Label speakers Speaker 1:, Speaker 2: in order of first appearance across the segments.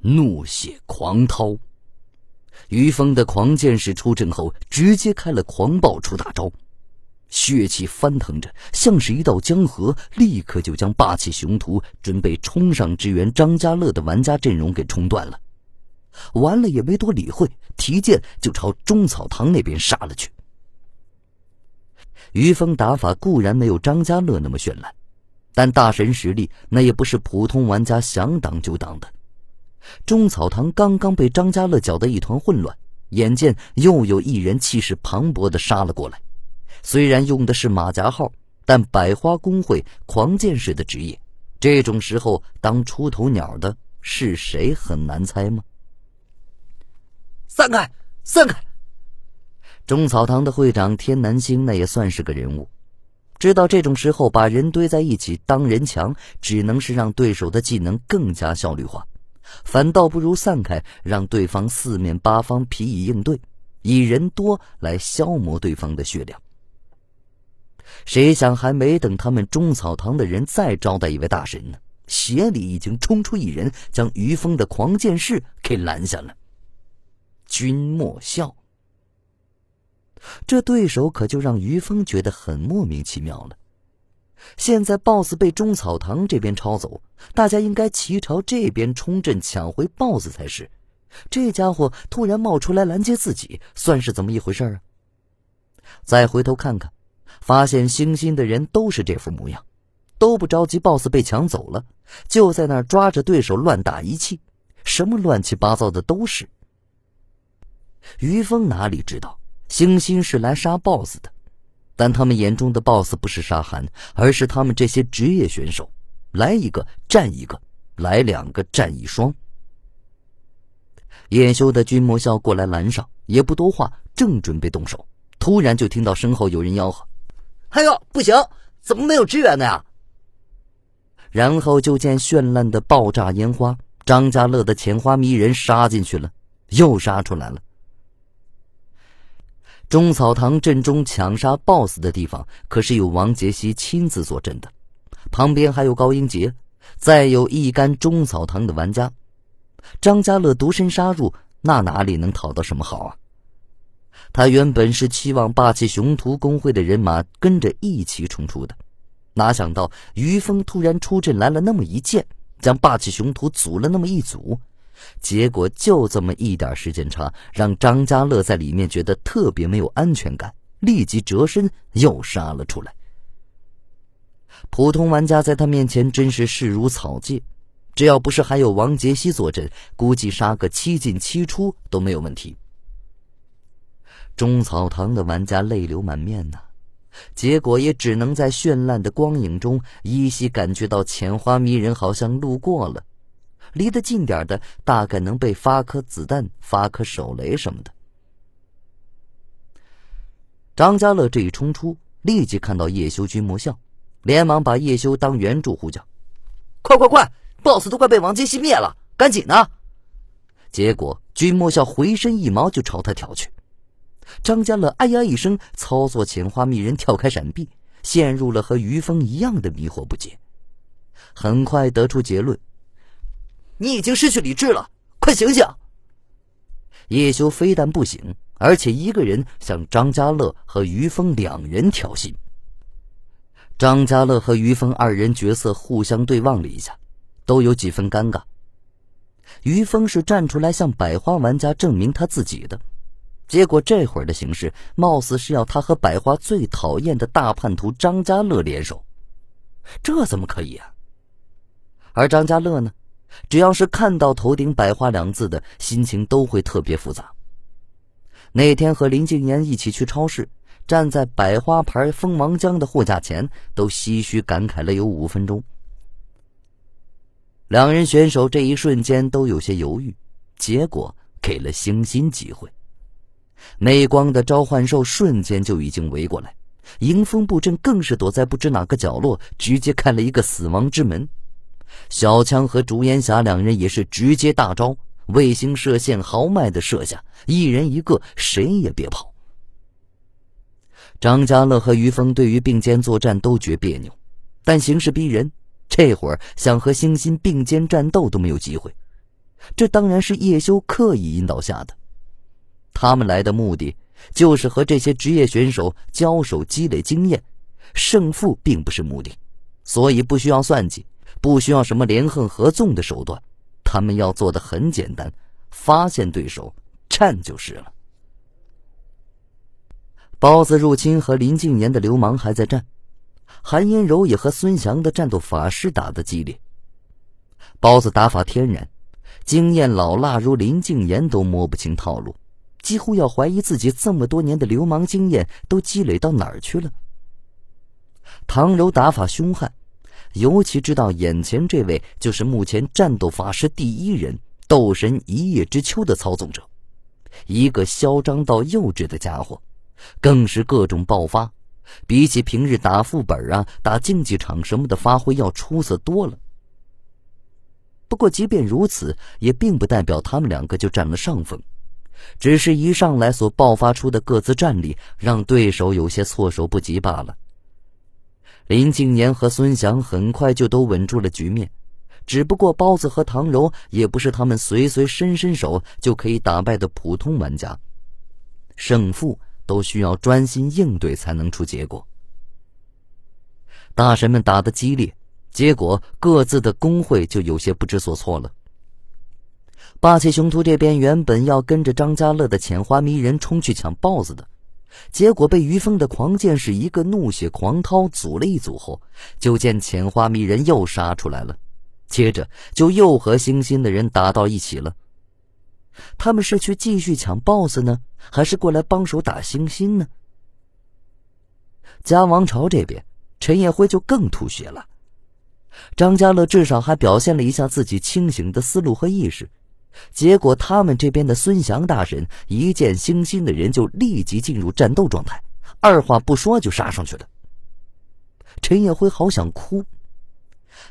Speaker 1: 怒血狂涛。于峰的狂剑士出阵后，直接开了狂暴出大招，血气翻腾着，像是一道江河，立刻就将霸气雄图准备冲上支援张家乐的玩家阵容给冲断了。完了也没多理会，提剑就朝中草堂那边杀了去。于峰打法固然没有张家乐那么绚烂，但大神实力那也不是普通玩家想挡就挡的。中草堂刚刚被张家乐搅得一团混乱，眼见又有一人气势磅礴的杀了过来。虽然用的是马甲号，但百花公会狂剑士的职业，这种时候当出头鸟的是谁很难猜吗？
Speaker 2: 散开，散开！
Speaker 1: 中草堂的会长天南星那也算是个人物，知道这种时候把人堆在一起当人墙，只能是让对手的技能更加效率化。反倒不如散开，让对方四面八方疲以应对，以人多来消磨对方的血量。谁想还没等他们中草堂的人再招待一位大神呢，鞋里已经冲出一人，将于峰的狂剑士给拦下了。君莫笑。这对手可就让于峰觉得很莫名其妙了。现在 BOSS 被中草堂这边抄走，大家应该齐朝这边冲阵抢回 BOSS 才是。这家伙突然冒出来拦截自己，算是怎么一回事啊？再回头看看，发现星星的人都是这副模样，都不着急 BOSS 被抢走了，就在那抓着对手乱打一气，什么乱七八糟的都是。于峰哪里知道，星星是来杀 BOSS 的。但他们眼中的 BOSS 不是沙寒，而是他们这些职业选手。来一个战一个，来两个战一双。叶修的君莫笑过来拦上，也不多话，正准备动手，突然就听到身后有人吆喝：“
Speaker 2: 哎呦，不行，怎么没有支援的呀？”
Speaker 1: 然后就见绚烂的爆炸烟花，张家乐的浅花迷人杀进去了，又杀出来了。中草堂阵中抢杀 BOSS 的地方，可是有王杰希亲自坐镇的，旁边还有高英杰，再有一干中草堂的玩家。张家乐独身杀入，那哪里能讨到什么好啊？他原本是期望霸气雄图公会的人马跟着一起冲出的，哪想到于峰突然出阵来了那么一剑，将霸气雄图阻了那么一阻。结果就这么一点时间差，让张家乐在里面觉得特别没有安全感，立即折身又杀了出来。普通玩家在他面前真是视如草芥，只要不是还有王杰希坐镇，估计杀个七进七出都没有问题。中草堂的玩家泪流满面呐，结果也只能在绚烂的光影中依稀感觉到浅花迷人好像路过了。离得近点的，大概能被发颗子弹、发颗手雷什么的。张家乐这一冲出，立即看到叶修君莫笑，连忙把叶修当援助呼叫：“
Speaker 2: 快快快，BOSS 都快被王杰希灭了，赶紧的！”
Speaker 1: 结果君莫笑回身一毛就朝他挑去，张家乐哎呀一声，操作浅花蜜人跳开闪避，陷入了和于峰一样的迷惑不解。很快得出结论。
Speaker 2: 你已经失去理智了，快醒醒！
Speaker 1: 叶修非但不醒，而且一个人向张家乐和于峰两人挑衅。张家乐和于峰二人角色互相对望了一下，都有几分尴尬。于峰是站出来向百花玩家证明他自己的，结果这会儿的形势，貌似是要他和百花最讨厌的大叛徒张家乐联手，这怎么可以啊？而张家乐呢？只要是看到头顶“百花”两字的，心情都会特别复杂。那天和林静言一起去超市，站在百花牌蜂王浆的货架前，都唏嘘感慨了有五分钟。两人选手这一瞬间都有些犹豫，结果给了星星机会。美光的召唤兽瞬间就已经围过来，迎风布阵更是躲在不知哪个角落，直接开了一个死亡之门。小枪和竹烟侠两人也是直接大招，卫星射线豪迈的射下，一人一个，谁也别跑。张家乐和于峰对于并肩作战都觉别扭，但形势逼人，这会儿想和星星并肩战斗都没有机会。这当然是叶修刻意引导下的。他们来的目的就是和这些职业选手交手，积累经验。胜负并不是目的，所以不需要算计，不需要什么连横合纵的手段。他们要做的很简单：发现对手，战就是了。包子入侵和林静言的流氓还在战，韩嫣柔也和孙翔的战斗法师打得激烈。包子打法天然，经验老辣如林静言都摸不清套路，几乎要怀疑自己这么多年的流氓经验都积累到哪儿去了。唐柔打法凶悍，尤其知道眼前这位就是目前战斗法师第一人斗神一叶之秋的操纵者，一个嚣张到幼稚的家伙，更是各种爆发，比起平日打副本啊、打竞技场什么的发挥要出色多了。不过，即便如此，也并不代表他们两个就占了上风，只是一上来所爆发出的各自战力，让对手有些措手不及罢了。林静言和孙翔很快就都稳住了局面，只不过包子和唐柔也不是他们随随伸伸手就可以打败的普通玩家，胜负都需要专心应对才能出结果。大神们打得激烈。结果各自的工会就有些不知所措了。霸气雄图这边原本要跟着张家乐的浅花迷人冲去抢 BOSS 的，结果被于峰的狂剑士一个怒血狂涛阻了一阻后，就见浅花迷人又杀出来了，接着就又和星星的人打到一起了。他们是去继续抢 BOSS 呢，还是过来帮手打星星呢？嘉王朝这边，陈叶辉就更吐血了。张家乐至少还表现了一下自己清醒的思路和意识，结果他们这边的孙祥大神一见星星的人就立即进入战斗状态，二话不说就杀上去了。陈叶辉好想哭，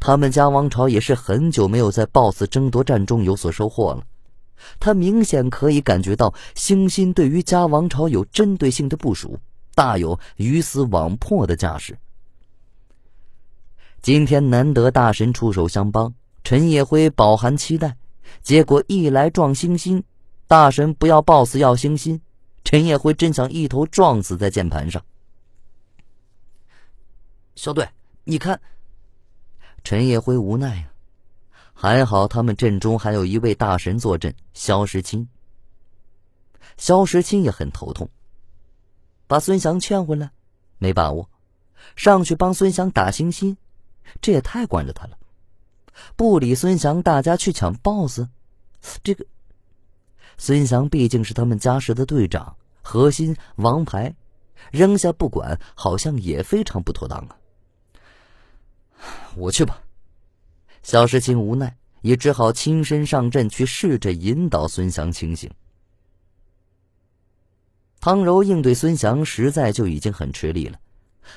Speaker 1: 他们家王朝也是很久没有在 BOSS 争夺战中有所收获了，他明显可以感觉到星星对于家王朝有针对性的部署，大有鱼死网破的架势。今天难得大神出手相帮，陈叶辉饱含期待，结果一来撞星星，大神不要 BOSS 要星星，陈叶辉真想一头撞死在键盘上。
Speaker 2: 小队，你看，
Speaker 1: 陈叶辉无奈啊，还好他们阵中还有一位大神坐镇，萧时清。萧时清也很头痛，把孙翔劝回来，没把握，上去帮孙翔打星星。这也太惯着他了，不理孙翔，大家去抢 BOSS。这个孙翔毕竟是他们家时的队长，核心王牌，扔下不管，好像也非常不妥当啊。
Speaker 2: 我去吧。
Speaker 1: 小石青无奈，也只好亲身上阵去试着引导孙翔清醒。汤柔应对孙翔，实在就已经很吃力了，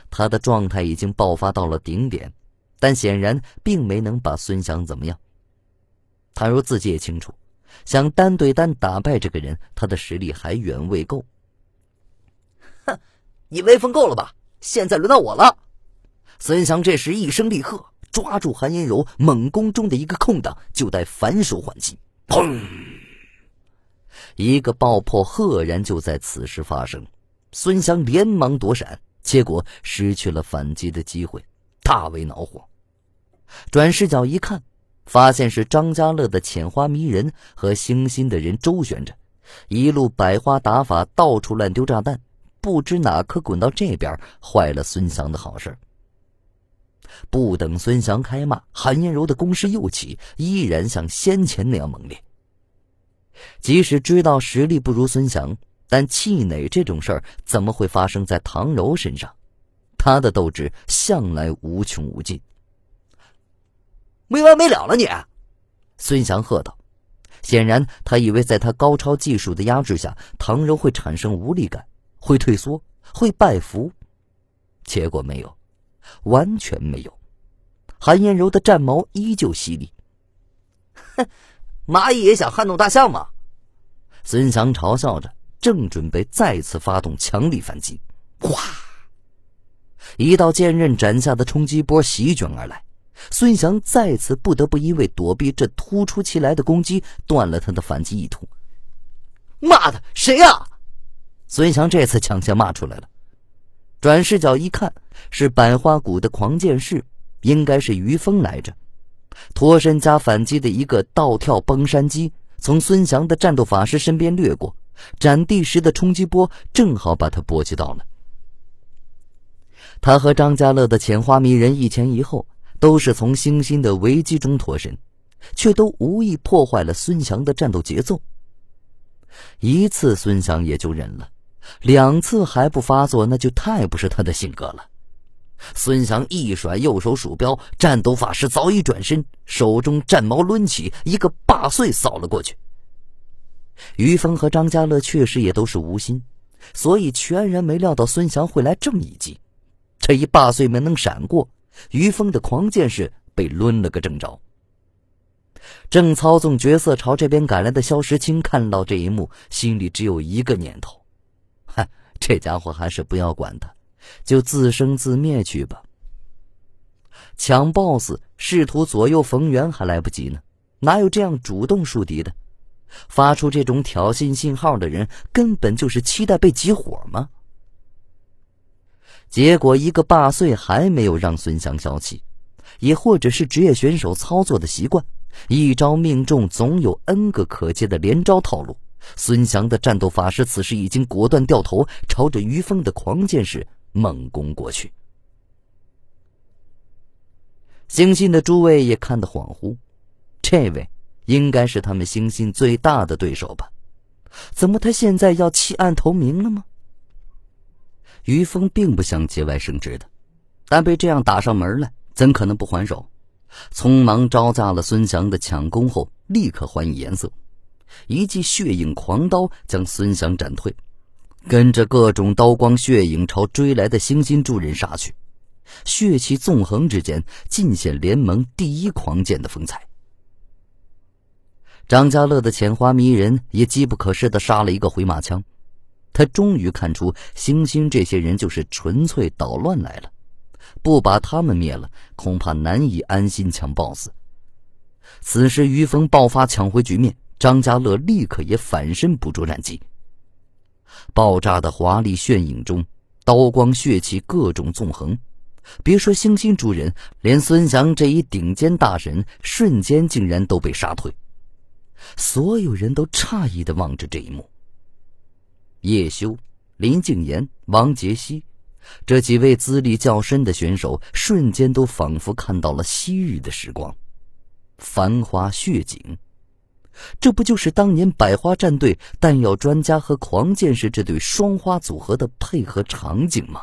Speaker 1: 他的状态已经爆发到了顶点。但显然并没能把孙翔怎么样。倘若自己也清楚，想单对单打败这个人，他的实力还远未够。
Speaker 2: 哼，你威风够了吧？现在轮到我了。孙翔这时一声厉喝，抓住韩嫣柔猛攻中的一个空档，就待反手还击。砰！
Speaker 1: 一个爆破赫然就在此时发生。孙翔连忙躲闪，结果失去了反击的机会。大为恼火，转视角一看，发现是张家乐的浅花迷人和星星的人周旋着，一路百花打法，到处乱丢炸弹，不知哪颗滚到这边，坏了孙翔的好事。不等孙翔开骂，韩嫣柔的攻势又起，依然像先前那样猛烈。即使知道实力不如孙翔，但气馁这种事怎么会发生在唐柔身上？他的斗志向来无穷无尽，
Speaker 2: 没完没了了！你，
Speaker 1: 孙翔喝道。显然，他以为在他高超技术的压制下，唐柔会产生无力感，会退缩，会拜服。结果没有，完全没有。韩嫣柔的战矛依旧犀利。
Speaker 2: 哼，蚂蚁也想撼动大象吗？
Speaker 1: 孙翔嘲笑着，正准备再次发动强力反击。哗！一道剑刃斩下的冲击波席卷而来，孙翔再次不得不因为躲避这突出其来的攻击，断了他的反击意图。
Speaker 2: 妈的，谁呀？
Speaker 1: 孙翔这次抢先骂出来了。转视角一看，是百花谷的狂剑士，应该是于峰来着。脱身加反击的一个倒跳崩山击，从孙翔的战斗法师身边掠过，斩地时的冲击波正好把他波及到了。他和张家乐的浅花迷人一前一后，都是从星星的危机中脱身，却都无意破坏了孙翔的战斗节奏。一次孙翔也就忍了，两次还不发作，那就太不是他的性格了。孙翔一甩右手鼠标，战斗法师早已转身，手中战矛抡起，一个霸碎扫了过去。于峰和张家乐确实也都是无心，所以全然没料到孙翔会来这么一击。这一霸碎没能闪过，于峰的狂剑士被抡了个正着。正操纵角色朝这边赶来的肖时钦看到这一幕，心里只有一个念头：嗨，这家伙还是不要管他。就自生自灭去吧。抢 BOSS，试图左右逢源还来不及呢，哪有这样主动树敌的？发出这种挑衅信号的人，根本就是期待被集火吗？结果一个霸碎还没有让孙翔消气，也或者是职业选手操作的习惯，一招命中总有 N 个可接的连招套路。孙翔的战斗法师此时已经果断掉头，朝着于峰的狂剑士。猛攻过去，星星的诸位也看得恍惚，这位应该是他们星星最大的对手吧？怎么他现在要弃暗投明了吗？于峰并不想节外生枝的，但被这样打上门来，怎可能不还手？匆忙招架了孙翔的抢攻后，立刻还以颜色，一记血影狂刀将孙翔斩退。跟着各种刀光血影朝追来的星星助人杀去，血气纵横之间，尽显联盟第一狂剑的风采。张家乐的浅花迷人也机不可失的杀了一个回马枪，他终于看出星星这些人就是纯粹捣乱来了，不把他们灭了，恐怕难以安心抢 BOSS。此时于峰爆发抢回局面，张家乐立刻也反身捕捉战机。爆炸的华丽炫影中，刀光血气各种纵横。别说星星诸人，连孙翔这一顶尖大神，瞬间竟然都被杀退。所有人都诧异的望着这一幕。叶修、林敬言、王杰希这几位资历较深的选手，瞬间都仿佛看到了昔日的时光，繁花血景。这不就是当年百花战队弹药专家和狂剑士这对双花组合的配合场景吗？